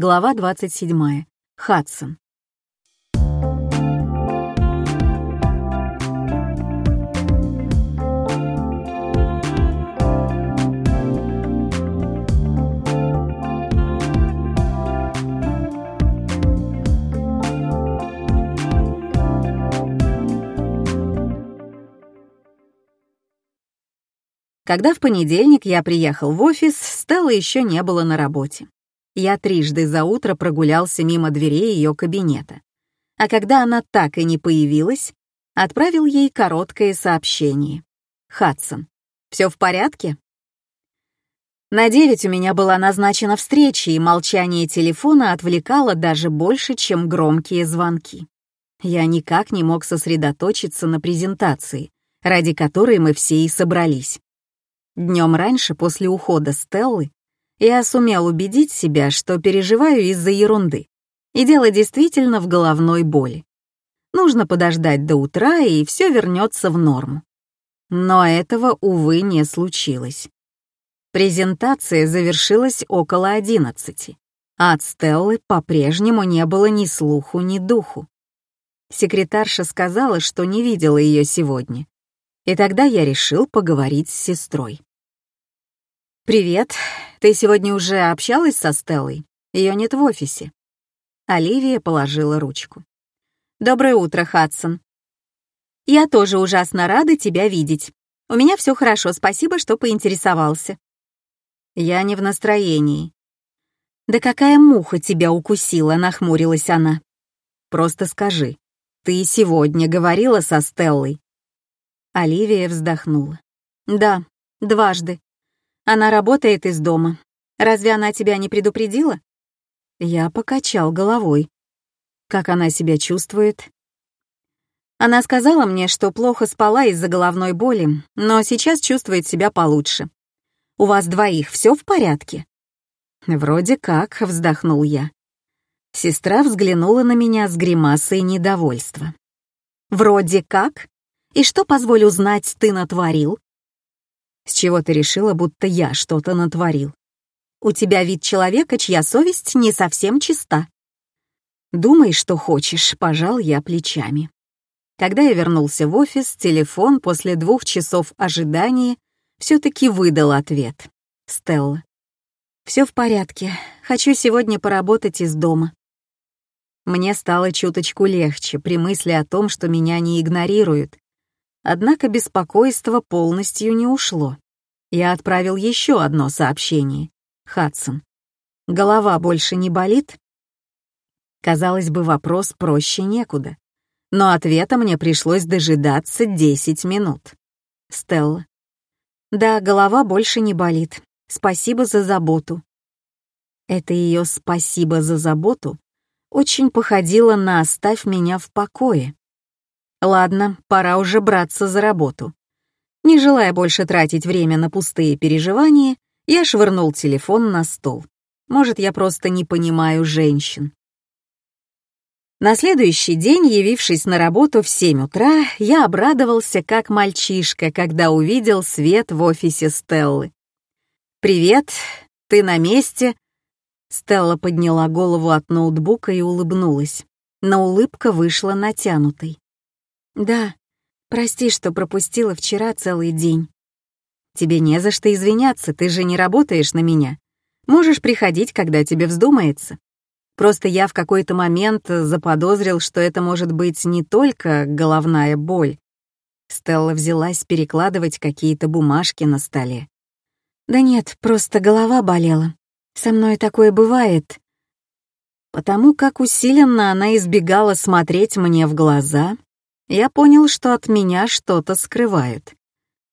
Глава 27. Хадсон. Когда в понедельник я приехал в офис, Стелла еще не было на работе. Я трижды за утро прогулялся мимо дверей ее кабинета. А когда она так и не появилась, отправил ей короткое сообщение. «Хадсон, все в порядке?» На девять у меня была назначена встреча, и молчание телефона отвлекало даже больше, чем громкие звонки. Я никак не мог сосредоточиться на презентации, ради которой мы все и собрались. Днем раньше, после ухода Стеллы, я сумел убедить себя, что переживаю из-за ерунды. И дело действительно в головной боли. Нужно подождать до утра, и все вернется в норму. Но этого, увы, не случилось. Презентация завершилась около одиннадцати, а от Стеллы по-прежнему не было ни слуху, ни духу. Секретарша сказала, что не видела ее сегодня, и тогда я решил поговорить с сестрой. «Привет. Ты сегодня уже общалась со Стеллой? Ее нет в офисе». Оливия положила ручку. «Доброе утро, Хадсон. Я тоже ужасно рада тебя видеть. У меня все хорошо, спасибо, что поинтересовался». «Я не в настроении». «Да какая муха тебя укусила?» — нахмурилась она. «Просто скажи, ты сегодня говорила со Стеллой?» Оливия вздохнула. «Да, дважды. Она работает из дома. Разве она тебя не предупредила?» Я покачал головой. Как она себя чувствует? Она сказала мне, что плохо спала из-за головной боли, но сейчас чувствует себя получше. «У вас двоих все в порядке?» «Вроде как», — вздохнул я. Сестра взглянула на меня с гримасой недовольства. «Вроде как? И что, позволю знать, ты натворил?» С чего ты решила, будто я что-то натворил? У тебя вид человека, чья совесть не совсем чиста. Думай, что хочешь, пожал я плечами. Когда я вернулся в офис, телефон после двух часов ожидания все-таки выдал ответ. Стелла. Все в порядке. Хочу сегодня поработать из дома. Мне стало чуточку легче при мысли о том, что меня не игнорируют, Однако беспокойство полностью не ушло. Я отправил еще одно сообщение. Хадсон. Голова больше не болит? Казалось бы, вопрос проще некуда. Но ответа мне пришлось дожидаться 10 минут. Стелла. Да, голова больше не болит. Спасибо за заботу. Это ее «спасибо за заботу» очень походило на «оставь меня в покое». Ладно, пора уже браться за работу. Не желая больше тратить время на пустые переживания, я швырнул телефон на стол. Может, я просто не понимаю женщин. На следующий день, явившись на работу в 7 утра, я обрадовался как мальчишка, когда увидел свет в офисе Стеллы. «Привет, ты на месте?» Стелла подняла голову от ноутбука и улыбнулась, но улыбка вышла натянутой. «Да, прости, что пропустила вчера целый день». «Тебе не за что извиняться, ты же не работаешь на меня. Можешь приходить, когда тебе вздумается. Просто я в какой-то момент заподозрил, что это может быть не только головная боль». Стелла взялась перекладывать какие-то бумажки на столе. «Да нет, просто голова болела. Со мной такое бывает». Потому как усиленно она избегала смотреть мне в глаза, я понял, что от меня что-то скрывают.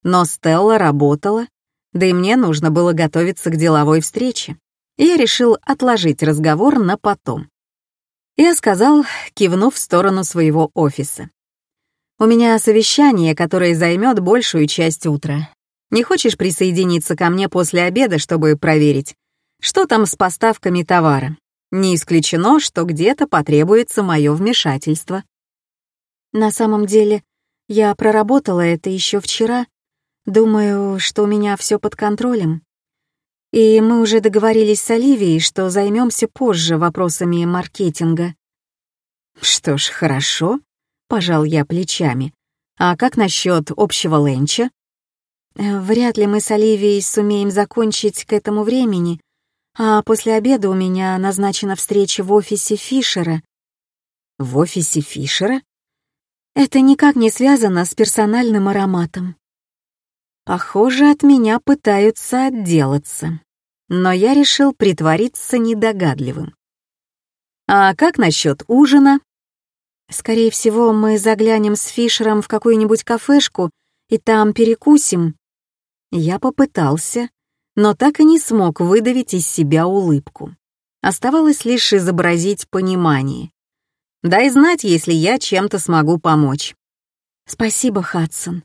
Но Стелла работала, да и мне нужно было готовиться к деловой встрече. Я решил отложить разговор на потом. Я сказал, кивнув в сторону своего офиса. «У меня совещание, которое займет большую часть утра. Не хочешь присоединиться ко мне после обеда, чтобы проверить, что там с поставками товара? Не исключено, что где-то потребуется мое вмешательство». На самом деле, я проработала это еще вчера. Думаю, что у меня все под контролем. И мы уже договорились с Оливией, что займемся позже вопросами маркетинга. Что ж, хорошо, пожал я плечами. А как насчет общего ленча? Э, вряд ли мы с Оливией сумеем закончить к этому времени, а после обеда у меня назначена встреча в офисе Фишера. В офисе Фишера? Это никак не связано с персональным ароматом. Похоже, от меня пытаются отделаться. Но я решил притвориться недогадливым. А как насчет ужина? Скорее всего, мы заглянем с Фишером в какую-нибудь кафешку и там перекусим. Я попытался, но так и не смог выдавить из себя улыбку. Оставалось лишь изобразить понимание. Дай знать, если я чем-то смогу помочь. Спасибо, Хадсон.